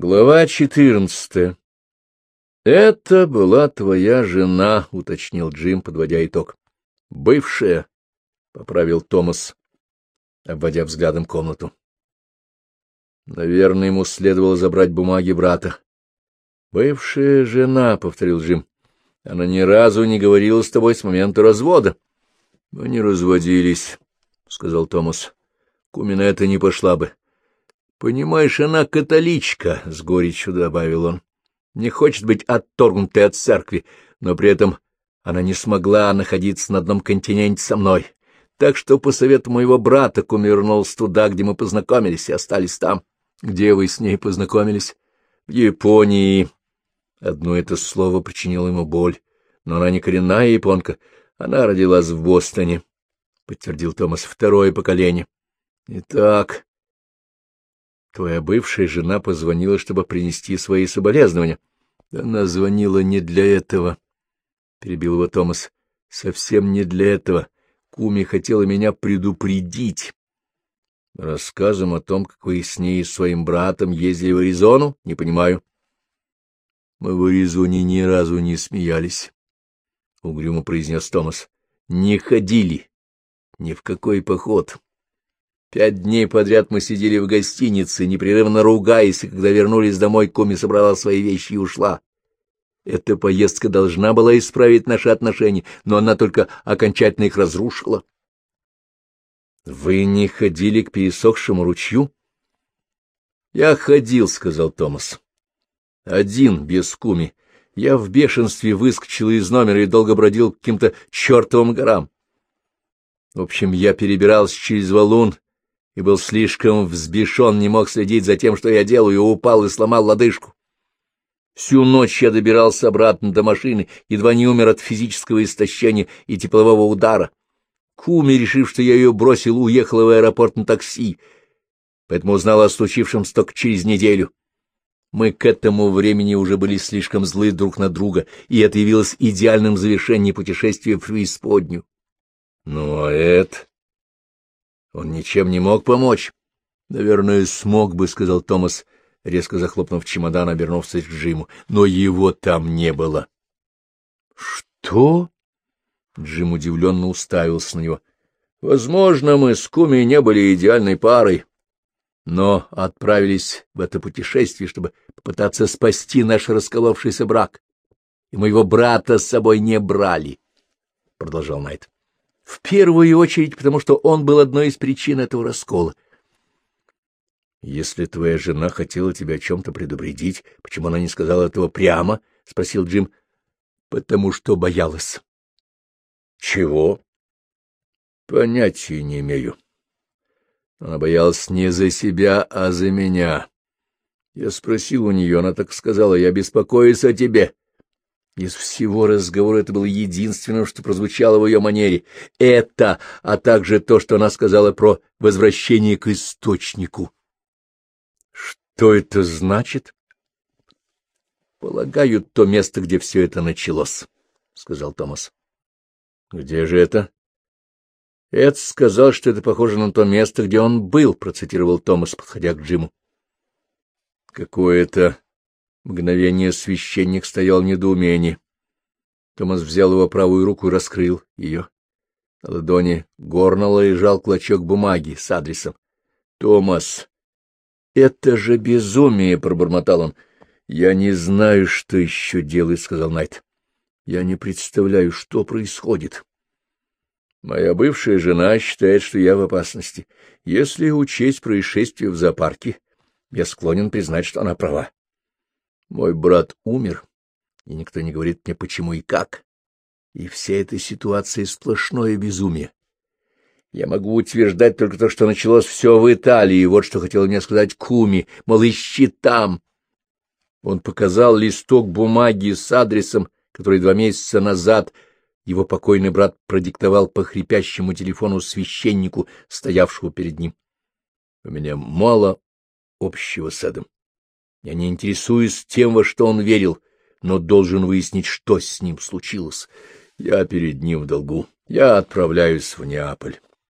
Глава четырнадцатая. «Это была твоя жена», — уточнил Джим, подводя итог. «Бывшая», — поправил Томас, обводя взглядом комнату. Наверное, ему следовало забрать бумаги брата. «Бывшая жена», — повторил Джим. «Она ни разу не говорила с тобой с момента развода». «Мы не разводились», — сказал Томас. «Кумина это не пошла бы». Понимаешь, она католичка, — с горечью добавил он. Не хочет быть отторгнутой от церкви, но при этом она не смогла находиться на одном континенте со мной. Так что по совету моего брата кум вернулся туда, где мы познакомились, и остались там. Где вы с ней познакомились? В Японии. Одно это слово причинило ему боль. Но она не коренная японка. Она родилась в Бостоне, — подтвердил Томас, — второе поколение. Итак, Твоя бывшая жена позвонила, чтобы принести свои соболезнования. Она звонила не для этого, — перебил его Томас. — Совсем не для этого. Куми хотела меня предупредить. Рассказом о том, как вы с ней и своим братом ездили в Аризону, не понимаю. Мы в Аризоне ни разу не смеялись, — угрюмо произнес Томас. — Не ходили. Ни в какой поход. Пять дней подряд мы сидели в гостинице, непрерывно ругаясь, и когда вернулись домой, Коми собрала свои вещи и ушла. Эта поездка должна была исправить наши отношения, но она только окончательно их разрушила. — Вы не ходили к пересохшему ручью? — Я ходил, — сказал Томас. — Один, без Куми. Я в бешенстве выскочил из номера и долго бродил к каким-то чертовым горам. В общем, я перебирался через валун и был слишком взбешен, не мог следить за тем, что я делаю, упал и сломал лодыжку. Всю ночь я добирался обратно до машины, едва не умер от физического истощения и теплового удара. Куми, решив, что я ее бросил, уехала в аэропорт на такси, поэтому узнала о случившемся только через неделю. Мы к этому времени уже были слишком злы друг на друга, и это явилось идеальным завершением путешествия в преисподнюю. Ну, а это... Он ничем не мог помочь. — Наверное, смог бы, — сказал Томас, резко захлопнув чемодан, обернувшись к Джиму. Но его там не было. — Что? Джим удивленно уставился на него. — Возможно, мы с Куми не были идеальной парой, но отправились в это путешествие, чтобы попытаться спасти наш расколовшийся брак. И моего брата с собой не брали, — продолжал Найт. В первую очередь, потому что он был одной из причин этого раскола. «Если твоя жена хотела тебя о чем-то предупредить, почему она не сказала этого прямо?» — спросил Джим. «Потому что боялась». «Чего?» «Понятия не имею. Она боялась не за себя, а за меня. Я спросил у нее, она так сказала, я беспокоюсь о тебе. Из всего разговора это было единственным, что прозвучало в ее манере. Это, а также то, что она сказала про возвращение к источнику. Что это значит? Полагаю, то место, где все это началось, — сказал Томас. Где же это? Эд сказал, что это похоже на то место, где он был, — процитировал Томас, подходя к Джиму. Какое-то Мгновение священник стоял в недоумении. Томас взял его правую руку и раскрыл ее. На ладони горнало лежал клочок бумаги с адресом. — Томас, это же безумие! — пробормотал он. — Я не знаю, что еще делает, — сказал Найт. — Я не представляю, что происходит. Моя бывшая жена считает, что я в опасности. Если учесть происшествие в зоопарке, я склонен признать, что она права. Мой брат умер, и никто не говорит мне, почему и как. И вся эта ситуация — сплошное безумие. Я могу утверждать только то, что началось все в Италии, вот что хотел мне сказать Куми, мол, ищи там. Он показал листок бумаги с адресом, который два месяца назад его покойный брат продиктовал по хрипящему телефону священнику, стоявшему перед ним. У меня мало общего с Эдом. Я не интересуюсь тем, во что он верил, но должен выяснить, что с ним случилось. Я перед ним в долгу. Я отправляюсь в Неаполь.